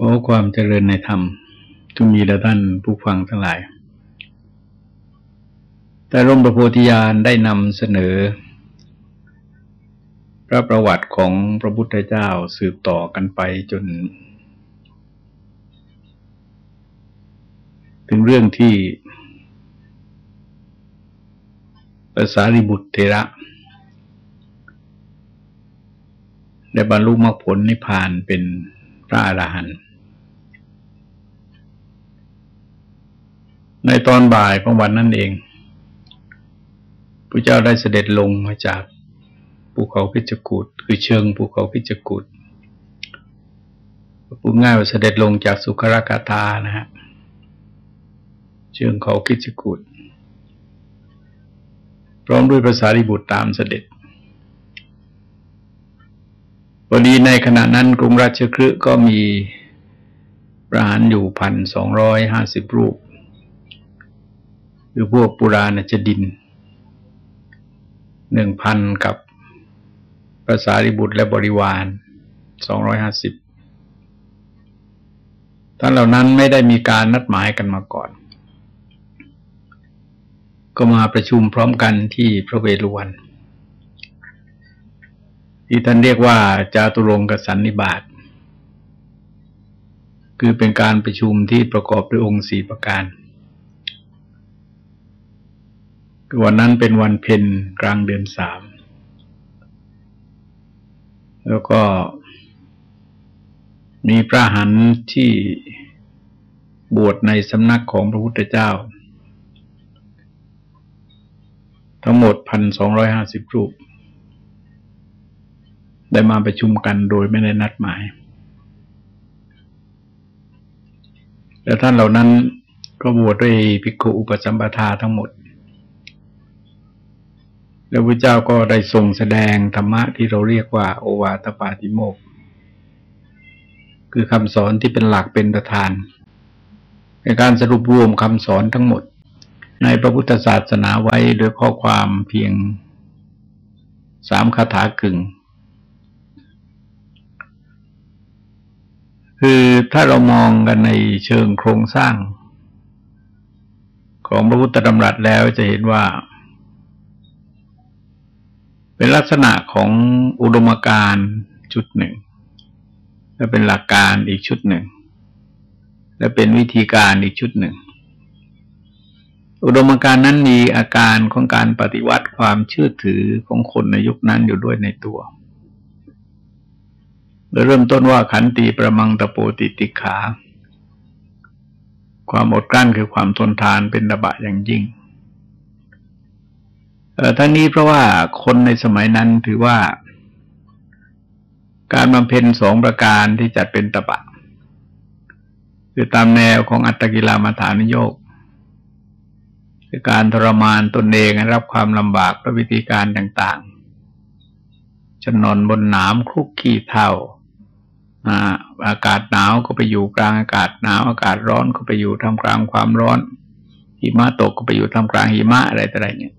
ขอความเจริญในธรรมทุกมีแด่ท่านผู้ฟังทั้งหลาย แต่ร่มประโพธิญาณได้นำเสนอ พระประวัติของพระพุทธเจ้าสืบต่อกันไปจน ถึงเรื่องที่ภาษาริบุตรเทระ ได้บรรลุมรรคผลนิพพานเป็นพระอรหันต์ ในตอนบ่ายของวันนั้นเองพระเจ้าได้เสด็จลงมาจากภูเขาพิจกูดคือเชิงภูเขาพิจกูดพูดง่ายว่าเสด็จลงจากสุขรากาตานะฮะเชิงเขาพิจกูดพร้อมด้วยภาษาริบุตรตามเสด็จพอดีในขณะนั้นกรุงราชคฤห์ก็มีประหารอยู่พันสองร้อยห้าสิบรูป คือพวกปุราณจดินหนึ่งพันกับภาษาริบุตรและบริวารสองร้อยห้าสิบท่านเหล่านั้นไม่ได้มีการนัดหมายกันมาก่อน ก็มาประชุมพร้อมกันที่พระเวฬุวันที่ท่านเรียกว่าจาตุรงกสันนิบาตคือเป็นการประชุมที่ประกอบด้วยองค์สี่ประการ วันนั้นเป็นวันเพ็ญกลางเดือนสาม แล้วก็มีพระหันที่บวชในสำนักของพระพุทธเจ้า ทั้งหมดพันสองร้อยห้าสิบรูป ได้มาประชุมกันโดยไม่ได้นัดหมาย และท่านเหล่านั้นก็บวชด้วยภิกขุอุปสัมปทาทั้งหมด แล้วพระเจ้าก็ได้ทรงแสดงธรรมะที่เราเรียกว่า โอวาทปาติโมก คือคำสอนที่เป็นหลักเป็นประธานในการสรุปรวมคำสอนทั้งหมด ในพระพุทธศาสนาไว้โดยข้อความเพียงสามคาถากึ่ง คือถ้าเรามองกันในเชิงโครงสร้าง ของพระพุทธดำรัสแล้วจะเห็นว่า เป็นลักษณะของอุดมการชุดหนึ่ง และเป็นหลักการอีกชุดหนึ่ง และเป็นวิธีการอีกชุดหนึ่ง อุดมการนั้นมีอาการของการปฏิวัติความเชื่อถือของคนในยุคนั้นอยู่ด้วยในตัวโดยเริ่มต้นว่าขันติประมังตะโปติติขา ความอดกลั้นคือความทนทานเป็นระบะอย่างยิ่ง ทั้งนี้เพราะว่าคนในสมัยนั้นถือว่า การบำเพ็ญสองประการที่จัดเป็นตบะ คือตามแนวของอัตตกิลามาฐานโยกคือการทรมานตนเองรับความลำบากด้วยวิธีการต่างๆจะนอนบนหนามคลุกขี้เท่าอากาศหนาวก็ไปอยู่กลางอากาศหนาวอากาศร้อนก็ไปอยู่ท่ามกลางความร้อนหิมะตกก็ไปอยู่ท่ามกลางหิมะอะไรต่ออะไรเนี่ย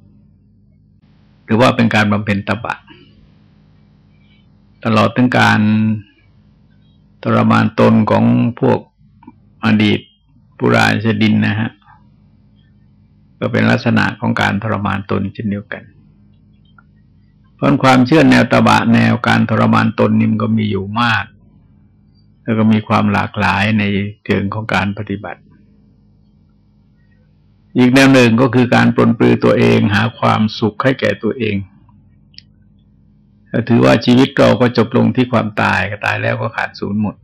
รือว่าเป็นการบำเพ็ญตบะ ตลอดถึงการทรมานตนของพวกอดีตปุราชดินนะฮะ ก็เป็นลักษณะของการทรมานตนเช่นเดียวกัน เพราะความเชื่อแนวตบะแนวการทรมานตนนิ่มก็มีอยู่มาก แล้วก็มีความหลากหลายในเชิงของการปฏิบัติ อีกแนวหนึ่งก็คือการปลนปลือตัวเองหาความสุขให้แก่ตัวเองถือว่าชีวิตเราก็จบลงที่ความตายก็ตายแล้วก็ขาดศูนย์หมด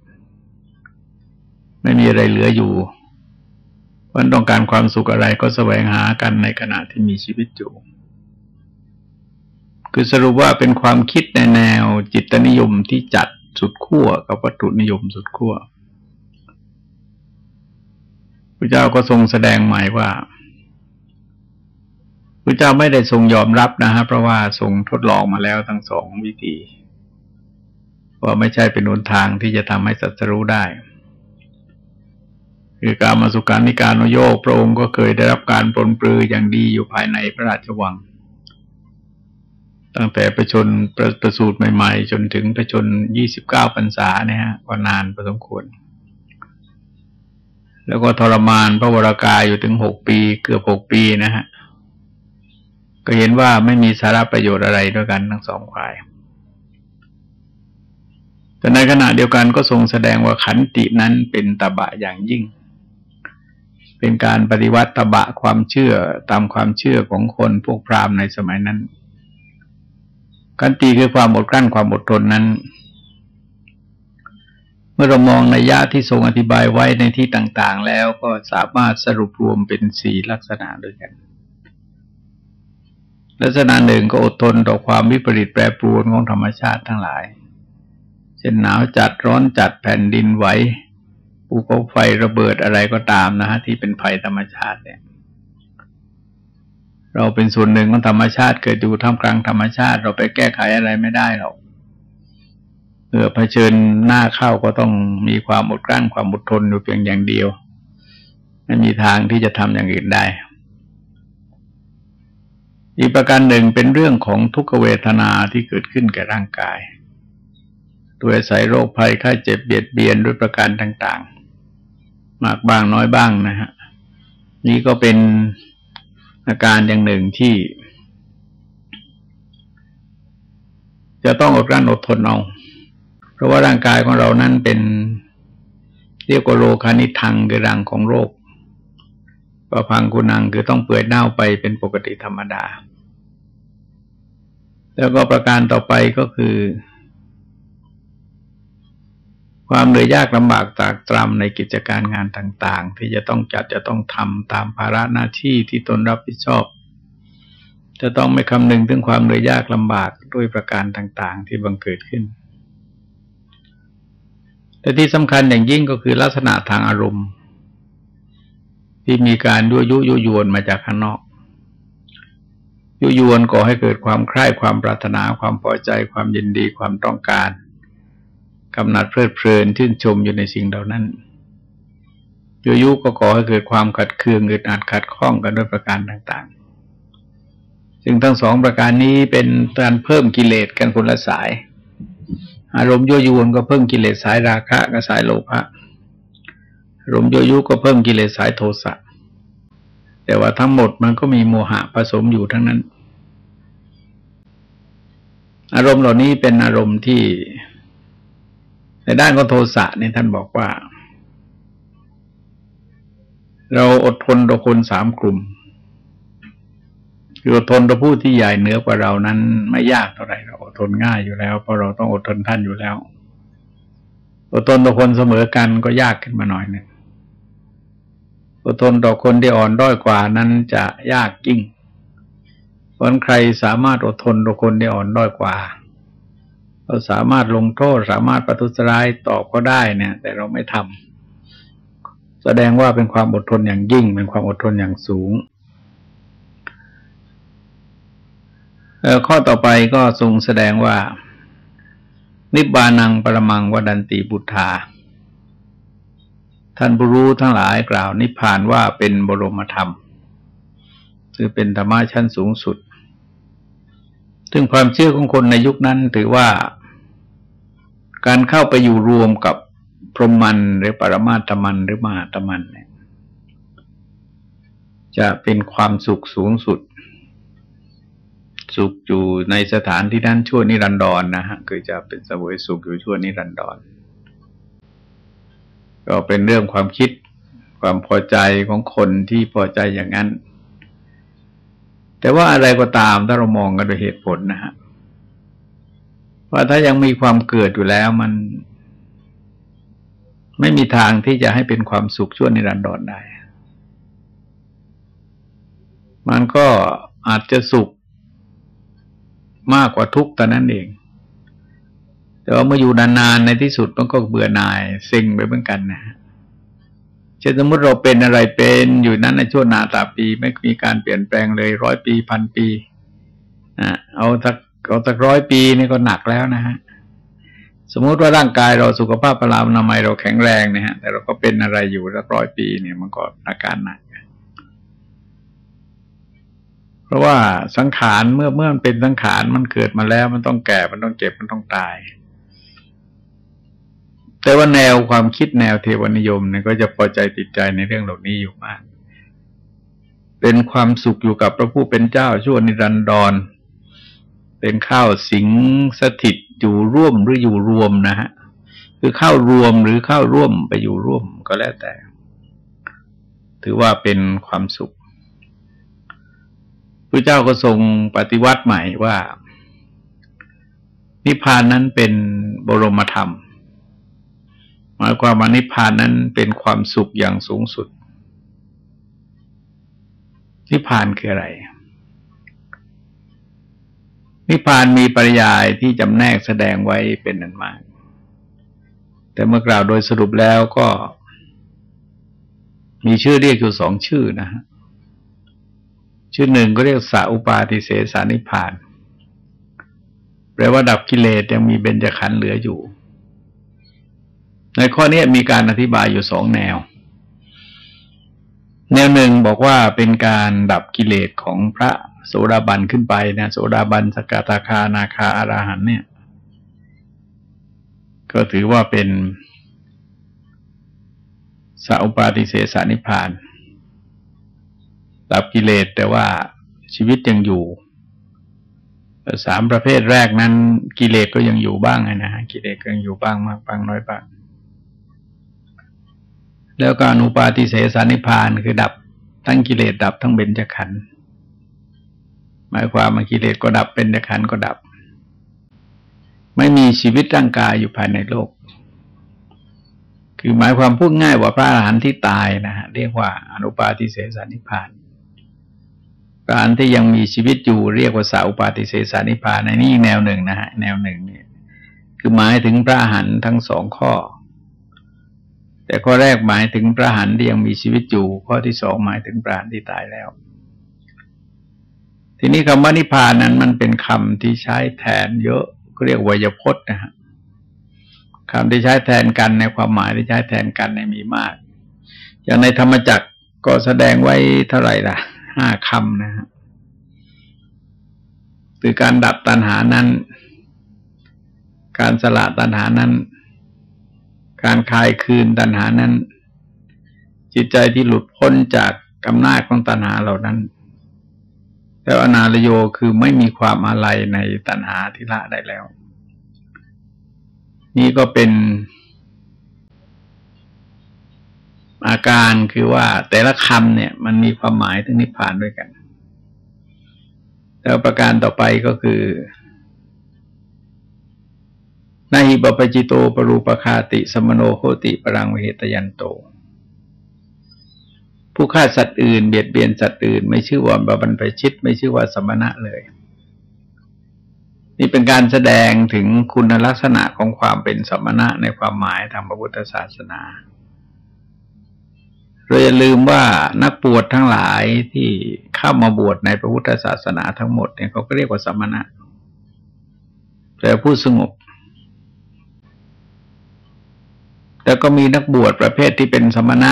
ไม่มีอะไรเหลืออยู่วันต้องการความสุขอะไรก็แสวงหากันในขณะที่มีชีวิตอยู่ คือสรุปว่าเป็นความคิดในแนวจิตนิยมที่จัดสุดขั้วกับวัตถุนิยมสุดขั้วพระเจ้าก็ทรงแสดงหมายว่า พระเจ้าไม่ได้ทรงยอมรับนะฮะเพราะว่าทรงทดลองมาแล้วทั้งสองวิธีว่าไม่ใช่เป็นหนทางที่จะทำให้สัตรู้ได้คือการมาสุการนิการโยกพระองค์ก็เคยได้รับการปลนปลืออย่างดีอยู่ภายในพระราชวัง ตั้งแต่ประชนประประสูตรใหม่ ๆ จนถึงประชนยี่สิบเก้าพรรษาเนี่ยฮะก็นานพอสมควร แล้วก็ทรมานพระวรากายอยู่ถึงหกปีเกือบหกปีนะฮะ ก็เห็นว่าไม่มีสาระประโยชน์อะไรด้วยกันทั้งสองฝ่าย แต่ในขณะเดียวกันก็ทรงแสดงว่าขันตินั้นเป็นตบะอย่างยิ่ง เป็นการปฏิวัติตบะความเชื่อตามความเชื่อของคนพวกพราหมณ์ในสมัยนั้น ขันติคือความอดกลั้นความอดทนนั้น เมื่อเรามองในยะที่ทรงอธิบายไว้ในที่ต่าง ๆ แล้วก็สามารถสรุปรวมเป็นสี่ลักษณะด้วยกัน ลักษณะหนึ่งก็อดทนต่อความวิปริตแปรปรวนของธรรมชาติทั้งหลาย เช่นหนาวจัดร้อนจัดแผ่นดินไหวภูเขาไฟระเบิดอะไรก็ตามนะฮะที่เป็นภัยธรรมชาติเนี่ย เราเป็นส่วนหนึ่งของธรรมชาติเกิดอยู่ท่ามกลางธรรมชาติ เราไปแก้ไขอะไรไม่ได้หรอกเมื่อเผชิญหน้าเข้าก็ต้องมีความอดกลั้นความอดทนอยู่เพียงอย่างเดียว ไม่มีทางที่จะทำอย่างอื่นได้ อีกประการหนึ่งเป็นเรื่องของทุกขเวทนาที่เกิดขึ้นแก่ร่างกาย ตัวใส่โรคภัยไข้เจ็บเบียดเบียนด้วยประการต่าง ๆ มากบ้างน้อยบ้างนะฮะ นี่ก็เป็นอาการอย่างหนึ่งที่ จะต้องอดกลั้นอดทนเอาเพราะว่าร่างกายของเรานั้นเป็นเรียกว่าโรคานิทังคือรังของโรค ประพังกุนังคือต้องเปื่อยเน่าไปเป็นปกติธรรมดา แล้วก็ประการต่อไปก็คือ ความเหนื่อยยากลำบากตากตรำในกิจการงานต่าง ๆ ที่จะต้องจัดจะต้องทำตามภาระหน้าที่ที่ตนรับผิดชอบ จะต้องไม่คำนึงถึงความเหนื่อยยากลำบากด้วยประการต่าง ๆ ที่บังเกิดขึ้นแต่ที่สำคัญอย่างยิ่งก็คือลักษณะทางอารมณ์ ที่มีการยั่วยุยุยวนมาจากข้างนอก ยุยวนก่อให้เกิดความใคร่ความปรารถนาความพอใจความยินดีความต้องการกำหนัดเพลิดเพลินชื่นชมอยู่ในสิ่งเหล่านั้นยุยุก็ก่อให้เกิดความขัดเคืองอึดอัดขัดข้องกันด้วยประการต่างๆ ซึ่งทั้งสองประการนี้เป็นการเพิ่มกิเลสกันคนละสาย อารมณ์ยั่วยวนก็เพิ่มกิเลสสายราคะกับสายโลภะ รมณ์ยั่วยุก็เพิ่มกิเลสสายโทสะแต่ว่าทั้งหมดมันก็มีโมหะผสมอยู่ทั้งนั้น อารมณ์เหล่านี้เป็นอารมณ์ที่ ในด้านของโทสะเนี่ยท่านบอกว่า เราอดทนต่อคนสามกลุ่มคืออดทนต่อผู้ที่ใหญ่เหนือกว่าเรานั้นไม่ยากเท่าไหร่เราอดทนง่ายอยู่แล้ว เพราะเราต้องอดทนท่านอยู่แล้วอดทนต่อคนเสมอกันก็ยากขึ้นมาหน่อยหนึ่ง อดทนต่อคนที่อ่อนด้อยกว่านั้นจะยากยิ่งเพราะใครสามารถอดทนต่อคนที่อ่อนด้อยกว่าเราสามารถลงโทษสามารถประทุษร้ายตอบก็ได้เนี่ย แต่เราไม่ทำแสดงว่าเป็นความอดทนอย่างยิ่ง เป็นความอดทนอย่างสูงข้อต่อไปก็ทรงแสดงว่า นิบานังปรมังวดันติบุธา ท่านผู้รู้ทั้งหลายกล่าวนิพพานว่าเป็นบรมธรรม คือเป็นธรรมะชั้นสูงสุด ซึ่งความเชื่อของคนในยุคนั้นถือว่า การเข้าไปอยู่รวมกับพรหมันหรือปรมาตมันหรือมหาตมันเนี่ยจะเป็นความสุขสูงสุด สุขอยู่ในสถานที่นั้นชั่วนิรันดรนนะฮะคือจะเป็นสวยสุขอยู่ชั่วนิรันดร ก็เป็นเรื่องความคิดความพอใจของคนที่พอใจอย่างนั้น แต่ว่าอะไรก็ตามถ้าเรามองกันโดยเหตุผลนะฮะว่าถ้ายังมีความเกิดอยู่แล้วมัน ไม่มีทางที่จะให้เป็นความสุขชั่วนิรันดรได้ มันก็อาจจะสุขมากกว่าทุกข์ตอนนั้นเอง แต่ว่าเมื่ออยู่นานๆในที่สุดมันก็เบื่อหน่ายสิ่งไปเหมือนกันนะเช่นสมมติเราเป็นอะไรเป็นอยู่นั้นในช่วงนาตาปีไม่มีการเปลี่ยนแปลงเลยร้อยปีพันปีอะเอาสักเอาสักร้อยปีนี่ก็หนักแล้วนะฮะสมมติว่าร่างกายเราสุขภาพพลานามัยเราแข็งแรงนะฮะแต่เราก็เป็นอะไรอยู่สักร้อยปีเนี่ยมันก็อาการหนักเพราะว่าสังขารเมื่อเมื่อมันเป็นสังขารมันเกิดมาแล้ว มันต้องแก่มันต้องเจ็บมันต้องตาย แต่ว่าแนวความคิดแนวเทวนิยมเนี่ยก็จะพอใจติดใจในเรื่องเหล่านี้อยู่มาก เป็นความสุขอยู่กับพระผู้เป็นเจ้าชั่วนิรันดร เป็นข้าวสิงสถิตอยู่ร่วมหรืออยู่รวมนะฮะ คือข้าวรวมหรือข้าวร่วมไปอยู่ร่วมก็แล้วแต่ ถือว่าเป็นความสุขพระเจ้าก็ทรงปฏิวัติใหม่ว่า นิพพานนั้นเป็นบรมธรรม หมายความว่านิพพานนั้นเป็นความสุขอย่างสูงสุด นิพพานคืออะไร นิพพานมีปริยายที่จำแนกแสดงไว้เป็นนันมาก แต่เมื่อกล่าวโดยสรุปแล้วก็ มีชื่อเรียกอยู่สองชื่อนะฮะชื่อหนึ่งก็เรียกสาอุปาทิเสสานิพาน แปลว่าดับกิเลสยังมีเบญจขันธ์เหลืออยู่ ในข้อนี้มีการอธิบายอยู่สองแนว แนวหนึ่งบอกว่าเป็นการดับกิเลสของพระโสดาบันขึ้นไปนะโสดาบันสกตาคานาคาอาราหันเนี่ย ก็ถือว่าเป็นสัพปาติเสสนิพาน ดับกิเลสแต่ว่าชีวิตยังอยู่สามประเภทแรกนั้นกิเลสก็ยังอยู่บ้างนะฮะกิเลสก็ยังอยู่บ้างมากบ้างน้อยบ้าง แล้วก็อนุปาติเสสานิพานคือดับทั้งกิเลสดับทั้งเบญจขันธ์หมายความว่ากิเลสก็ดับเบญจขันธ์ก็ดับ ไม่มีชีวิตร่างกายอยู่ภายในโลก คือหมายความพูดง่ายว่าพระอรหันต์ที่ตายนะฮะเรียกว่าอนุปาติเสสานิพานพระอรหันต์ที่ยังมีชีวิตอยู่เรียกว่าสาอุปาติเสสานิพานในนี้อีกแนวหนึ่งนะฮะแนวหนึ่งเนี่ยคือหมายถึงพระอรหันต์ทั้งสองข้อ แต่ข้อแรกหมายถึงพระหันที่ยังมีชีวิตอยู่ ข้อที่สองหมายถึงพระหันที่ตายแล้ว ทีนี้คำว่านิพพานนั้นมันเป็นคำที่ใช้แทนเยอะก็เรียกวยพจน์นะฮะคำที่ใช้แทนกันในความหมายที่ใช้แทนกันในมีมาก อย่างในธรรมจักรก็แสดงไว้เท่าไหร่ล่ะห้าคำนะฮะคือการดับตัณหานั้น การสละตัณหานั้น การคลายคืนตัณหานั้น จิตใจที่หลุดพ้นจากกำนาจของตัณหาเหล่านั้น แล้วอนาลโยคือไม่มีความอะไรในตัณหาที่ละได้แล้ว นี่ก็เป็น อาการคือว่าแต่ละคำเนี่ย มันมีความหมายถึงนิพพานด้วยกัน แล้วประการต่อไปก็คือ นาหิบปจิโตปรูปคาติ สมโนโคติปรังเวตยันโต ผู้ฆ่าสัตว์อื่นเบียดเบียนสัตว์อื่น ไม่ชื่อว่าบรรพชิต ไม่ชื่อว่าสมณะเลย นี่เป็นการแสดงถึงคุณลักษณะของความเป็นสมณะในความหมายทางพระพุทธศาสนาเราอย่าลืมว่านักบวชทั้งหลายที่เข้ามาบวชในพระพุทธศาสนาทั้งหมดเนี่ยเขาก็เรียกว่าสมณะแปลผู้สงบ แต่ก็มีนักบวชประเภทที่เป็นสมณะ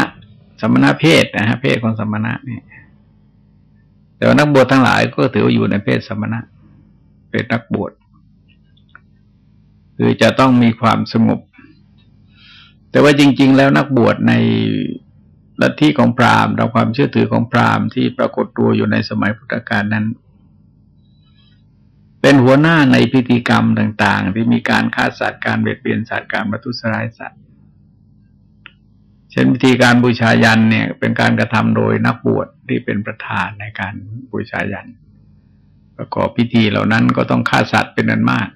สมณะเพศนะฮะเพศของสมณะนี่แต่ว่านักบวชทั้งหลายก็ถือว่าอยู่ในเพศสมณะ เป็นนักบวชคือจะต้องมีความสงบ แต่ว่าจริง ๆ แล้วนักบวชในลัทธิของพราหมณ์ตามความเชื่อถือของพราหมณ์ที่ปรากฏตัวอยู่ในสมัยพุทธกาลนั้น เป็นหัวหน้าในพิธีกรรมต่าง ๆ ที่มีการฆ่าสัตว์การเบียดเบียนสัตว์การประทุษร้ายสัตว์ เช่นวิธีการบูชายันเนี่ยเป็นการกระทำโดยนักบวชที่เป็นประธานในการบูชายัน ประกอบพิธีเหล่านั้นก็ต้องฆ่าสัตว์เป็นนันมาก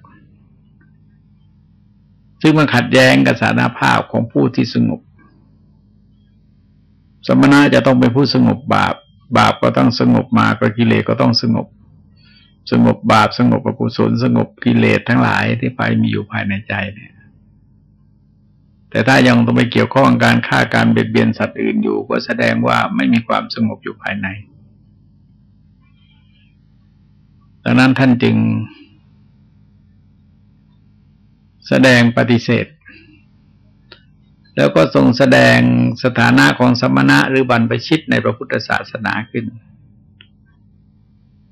ซึ่งมันขัดแย้งกับสารภาพของผู้ที่สงบ สมณะจะต้องเป็นผู้สงบบาป บาปก็ต้องสงบมาก็กิเลสก็ต้องสงบ สงบบาปสงบอกุศลสงบกิเลสทั้งหลายที่ไปมีอยู่ภายในใจเนี่ย แต่ถ้ายังต้องไปเกี่ยวข้องการฆ่าการเบียดเบียนสัตว์อื่นอยู่ ก็แสดงว่าไม่มีความสงบอยู่ภายใน ดังนั้นท่านจึง แสดงปฏิเสธ แล้วก็ทรงแสดงสถานะของสมณะหรือบรรพชิตในพระพุทธศาสนาขึ้น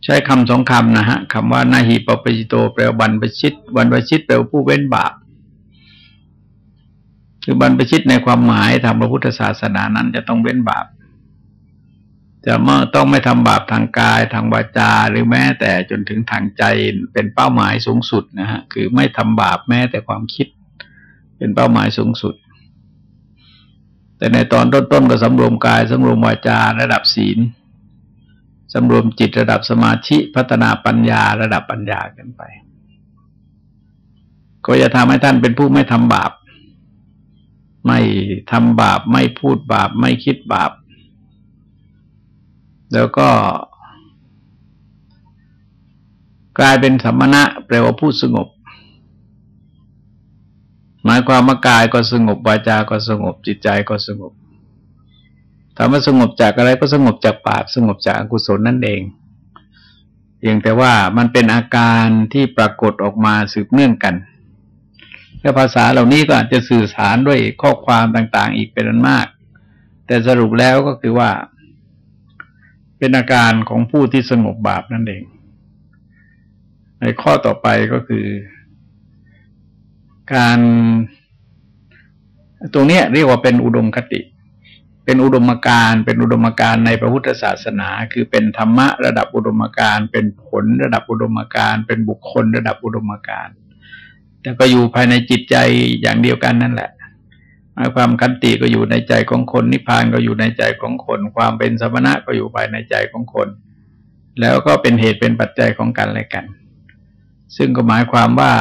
ใช้คำสองคำนะฮะคำว่านาหิปปิจิโตแปลว่าบรรพชิตบรรพชิตแปลว่าผู้เว้นบาป คือบรรพชิตในความหมายทางพระพุทธศาสนานั้นจะต้องเว้นบาปจะเมื่อต้องไม่ทำบาปทางกายทางวาจาหรือแม้แต่จนถึงทางใจเป็นเป้าหมายสูงสุดนะฮะคือไม่ทำบาปแม้แต่ความคิด เป็นเป้าหมายสูงสุด แต่ในตอนต้นๆก็สำรวมกายสำรวมวาจาระดับศีลสำรวมจิตระดับสมาธิพัฒนาปัญญาระดับปัญญากันไป ก็จะทำให้ท่านเป็นผู้ไม่ทำบาป ไม่ทำบาป ไม่พูดบาป ไม่คิดบาป แล้วก็ กลายเป็นสัมมณะแปลว่าผู้สงบ หมายความว่ากายก็สงบวาจาก็สงบ จิตใจก็สงบถามว่าสงบจากอะไรก็สงบจากบาปสงบจากอกุศลนั่นเองเพียงแต่ว่ามันเป็นอาการที่ปรากฏออกมาสืบเนื่องกัน และภาษาเหล่านี้ก็อาจจะสื่อสารด้วยข้อความต่าง ๆ อีกเป็นอันมาก แต่สรุปแล้วก็คือว่า เป็นอาการของผู้ที่สงบบาปนั่นเอง ในข้อต่อไปก็คือ การ ตรงนี้เรียกว่าเป็นอุดมคติ เป็นอุดมการเป็นอุดมการในพระพุทธศาสนา คือเป็นธรรมะระดับอุดมการเป็นผลระดับอุดมการเป็นบุคคลระดับอุดมการ แต่ก็อยู่ภายในจิตใจอย่างเดียวกันนั่นแหละหมายความคันติก็อยู่ในใจของคน นิพพานก็อยู่ในใจของคน ความเป็นสมณะก็อยู่ภายในใจของคน แล้วก็เป็นเหตุเป็นปัจจัยของกันและกัน ซึ่งก็หมายความว่า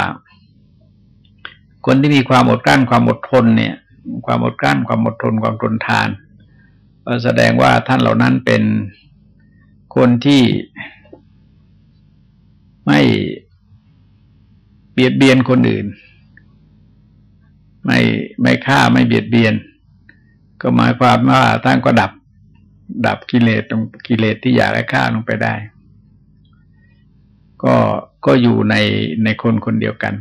คนที่มีความอดกลั้นความอดทนเนี่ย ความอดกลั้นความอดทนความทนทานแสดงว่าท่านเหล่านั้นเป็นคนที่ไม่ เบียดเบียนคนอื่น ไม่ไม่ฆ่าไม่เบียดเบียน ก็หมายความว่าท่านก็ดับ ดับกิเลสตรงกิเลสที่อยากให้ฆ่าลงไปได้ ก็ก็อยู่ในในคนคนเดียวกัน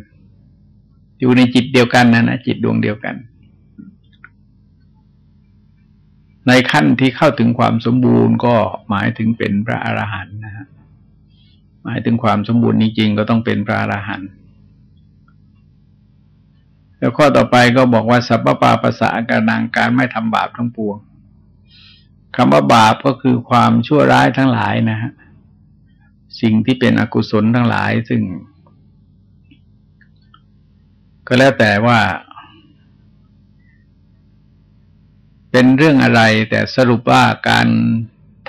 อยู่ในจิตเดียวกันนะนะจิตดวงเดียวกัน ในขั้นที่เข้าถึงความสมบูรณ์ก็หมายถึงเป็นพระอรหันต์นะฮะหมายถึงความสมบูรณ์จริงๆก็ต้องเป็นพระอรหันต์ แล้วข้อต่อไปก็บอกว่าสัพพปาปัสสะกานังการไม่ทำบาปทั้งปวงคำว่าบาปก็คือความชั่วร้ายทั้งหลายนะฮะสิ่งที่เป็นอกุศลทั้งหลายซึ่ง ก็แล้วแต่ว่า เป็นเรื่องอะไร แต่สรุปว่าการ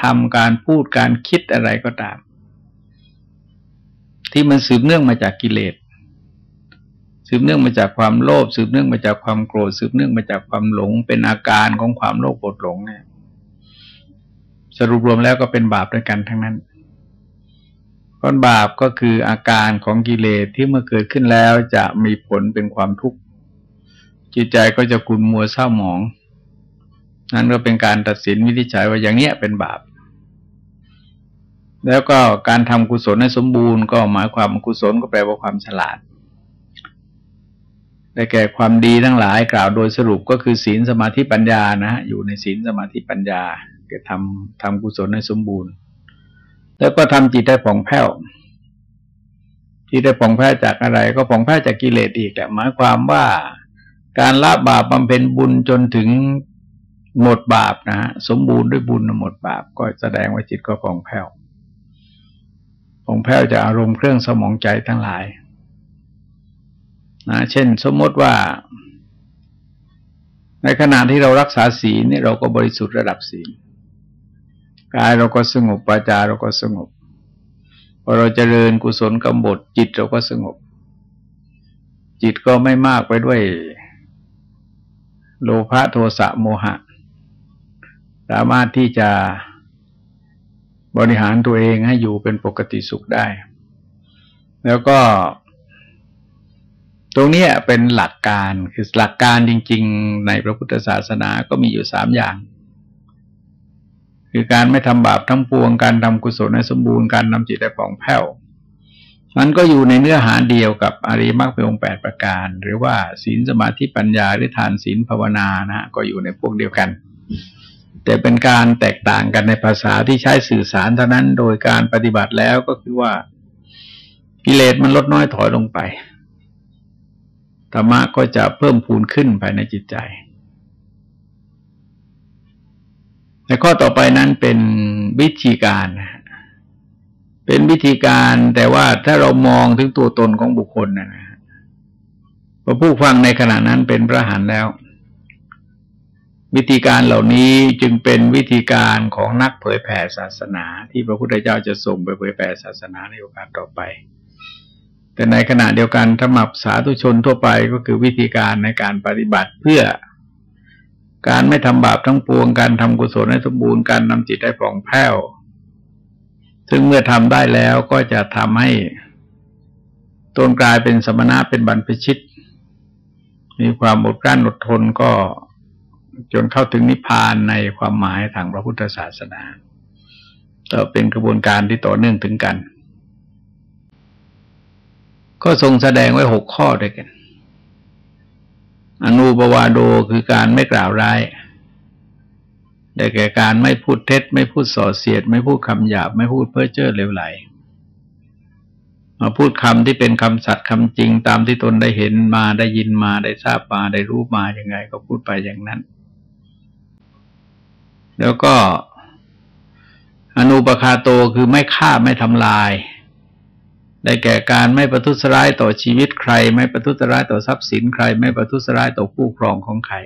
ทำการพูดการคิดอะไรก็ตาม ที่มันสืบเนื่องมาจากกิเลส สืบเนื่องมาจากความโลภสืบเนื่องมาจากความโกรธสืบเนื่องมาจากความหลง เป็นอาการของความโลภโกรธหลงเนี่ยสรุปรวมแล้วก็เป็นบาปด้วยกันทั้งนั้นเพราะบาปก็คืออาการของกิเลสที่เมื่อเกิดขึ้นแล้วจะมีผลเป็นความทุกข์จิตใจก็จะกุนมัวเศร้าหมอง นั่นก็เป็นการตัดสินวินิจฉัยว่าอย่างเนี้ยเป็นบาป แล้วก็การทำกุศลให้สมบูรณ์ก็หมายความกุศลก็แปลว่าความฉลาด ได้แก่ความดีทั้งหลายกล่าวโดยสรุปก็คือศีลสมาธิปัญญานะฮะอยู่ในศีลสมาธิปัญญาก็ทำทำกุศลให้สมบูรณ์ แล้วก็ทำจิตได้ผ่องแผ้วจิตได้ผ่องแผ้วจากอะไร ก็ผ่องแผ้วจากกิเลสอีกแหละหมายความว่าการละบาปบำเพ็ญบุญจนถึงหมดบาปนะฮะสมบูรณ์ด้วยบุญหมดบาป ก็แสดงว่าจิตก็ผ่องแผ้วผ่องแผ้วจากอารมณ์เครื่องสมองใจทั้งหลาย นะเช่นสมมติว่า ในขณะที่เรารักษาศีลนี่เราก็บริสุทธิ์ระดับศีลกายเราก็สงบปัจจาเราก็สงบพอเราจเจริญกุศลกำบดจิตเราก็สงบ จิตก็ไม่มากไปด้วย โลภะโทสะโมหะ สามารถที่จะบริหารตัวเองให้อยู่เป็นปกติสุขได้ แล้วก็ ตรงนี้เป็นหลักการคือหลักการจริง ๆ ในพระพุทธศาสนาก็มีอยู่สามอย่าง คือการไม่ทำบาปทั้งปวงการทำกุศลให้สมบูรณ์การนำจิตให้ผ่องแผ้วมันก็อยู่ในเนื้อหาเดียวกับอริมักเป็นองค์แปดประการ หรือว่าศีลสมาธิปัญญาหรือทานศีลภาวนานะฮะก็อยู่ในพวกเดียวกัน แต่เป็นการแตกต่างกันในภาษาที่ใช้สื่อสารเท่านั้นโดยการปฏิบัติแล้วก็คือว่ากิเลสมันลดน้อยถอยลงไป ธรรมะก็จะเพิ่มพูนขึ้นภายในจิตใจในข้อต่อไปนั้นเป็นวิธีการ เป็นวิธีการแต่ว่าถ้าเรามองถึงตัวตนของบุคคลนะนะผู้ฟังในขณะนั้นเป็นพระหันแล้ว วิธีการเหล่านี้จึงเป็นวิธีการของนักเผยแผ่ศาสนา ที่พระพุทธเจ้าจะส่งไปเผยแผ่ศาสนาในโอกาสต่อไป แต่ในขณะเดียวกันธรรมบสาธุชนทั่วไปก็คือวิธีการในการปฏิบัติเพื่อการไม่ทำบาปทั้งปวง การทำกุศลให้สมบูรณ์ การนำจิตให้ผ่องแผ้ว ซึ่งเมื่อทำได้แล้วก็จะทำให้ตนกลายเป็นสมณะเป็นบรรพชิต มีความอดกลั้นอดทนก็จนเข้าถึงนิพพานในความหมายทางพระพุทธศาสนาก็เป็นกระบวนการที่ต่อเนื่องถึงกัน ก็ทรงแสดงไว้หกข้อด้วยกัน อนุบวาโดคือการไม่กล่าวร้าย ได้แก่การไม่พูดเท็จ ไม่พูดส่อเสียด ไม่พูดคำหยาบ ไม่พูดเพ้อเจ้อเลวไหล มาพูดคำที่เป็นคำสัตย์คำจริงตามที่ตนได้เห็นมาได้ยินมาได้ทราบมาได้รู้มาอย่างไง ก็พูดไปอย่างนั้น แล้วก็อนุปคาโตคือไม่ฆ่าไม่ทำลาย ได้แก่การไม่ประทุษร้ายต่อชีวิตใคร ไม่ประทุษร้ายต่อทรัพย์สินใคร ไม่ประทุษร้ายต่อผู้ครองของใคร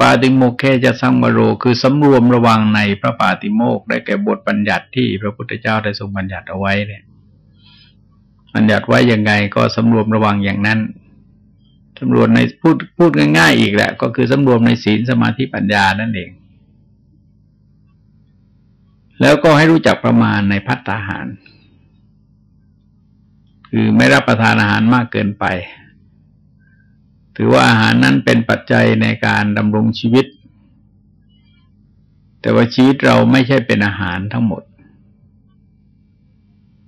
ปาติโมกแค่จะสังวโรคือสำรวมระวังในพระปาติโมกได้แก่บทบัญญัติที่พระพุทธเจ้าได้ทรงบัญญัติเอาไว้เนี่ยบัญญัติไว้ยังไงก็สำรวมระวังอย่างนั้นสำรวมในพูดพูดง่ายๆอีกแหละ ก็คือสำรวมในศีลสมาธิปัญญานั่นเอง แล้วก็ให้รู้จักประมาณในพัตตาหาร คือไม่รับประทานอาหารมากเกินไป ถือว่าอาหารนั้นเป็นปัจจัยในการดำรงชีวิต แต่ว่าชีวิตเราไม่ใช่เป็นอาหารทั้งหมด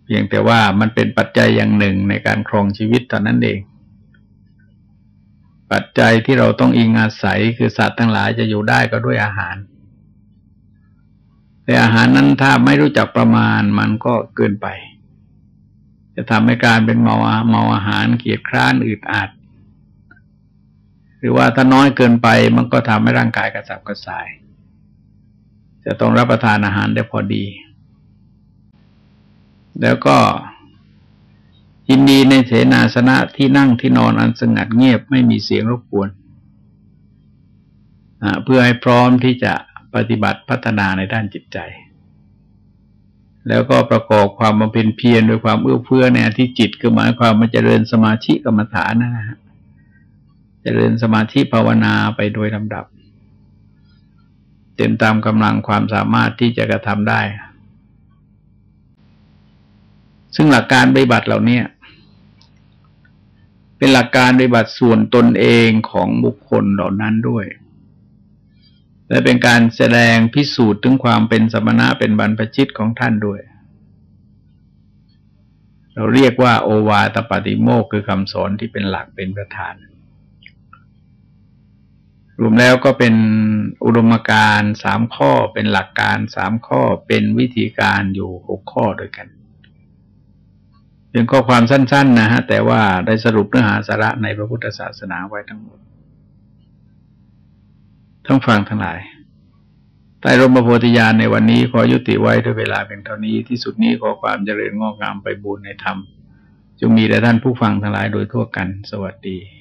เพียงแต่ว่ามันเป็นปัจจัยอย่างหนึ่งในการครองชีวิตตอนนั้นเอง ปัจจัยที่เราต้องอิงอาศัยคือสัตว์ทั้งหลายจะอยู่ได้ก็ด้วยอาหาร แต่อาหารนั้นถ้าไม่รู้จักประมาณมันก็เกินไป จะทำให้การเป็นเมาเมาอาหารเกียดคร้านอึดอัดหรือว่าถ้าน้อยเกินไปมันก็ทำให้ร่างกายกระสับกระส่าย จะต้องรับประทานอาหารได้พอดี แล้วก็ยินดีในเสนาสนะที่นั่งที่นอนอันสงัดเงียบไม่มีเสียงรบกวน เพื่อให้พร้อมที่จะ ปฏิบัติพัฒนาในด้านจิตใจ แล้วก็ประกอบความบำเพ็ญเพียรโดยความเอื้อเฟื้อในอธิจิตก็หมายความมาเจริญสมาธิกรรมฐานนะฮะเจริญสมาธิภาวนาไปโดยลำดับ เต็มตามกำลังความสามารถที่จะกระทำได้ ซึ่งหลักการปฏิบัติเหล่านี้เป็นหลักการปฏิบัติส่วนตนเองของบุคคลเหล่านั้นด้วย และเป็นการแสดงพิสูจน์ถึงความเป็นสมณะเป็นบรรพชิตของท่านด้วย เราเรียกว่า โอวาตปฏิโมกคือคำสอนที่เป็นหลักเป็นประธาน รวมแล้วก็เป็นอุดมการสามข้อเป็นหลักการสามข้อเป็นวิธีการอยู่หกข้อด้วยกันเป็นข้อความสั้น ๆ นะฮะ แต่ว่าได้สรุปเนื้อหาสาระในพระพุทธศาสนาไว้ทั้งหมด ต้องฟังทั้งหลายใต้ร่มพระโพธิญาณในวันนี้ขอยุติไว้ด้วยเวลาเพียงเท่านี้ที่สุดนี้ขอความเจริญงอกงามไปบูรณนธรรมจงมีแด่ท่านผู้ฟังทั้งหลายโดยทั่วกัน สวัสดี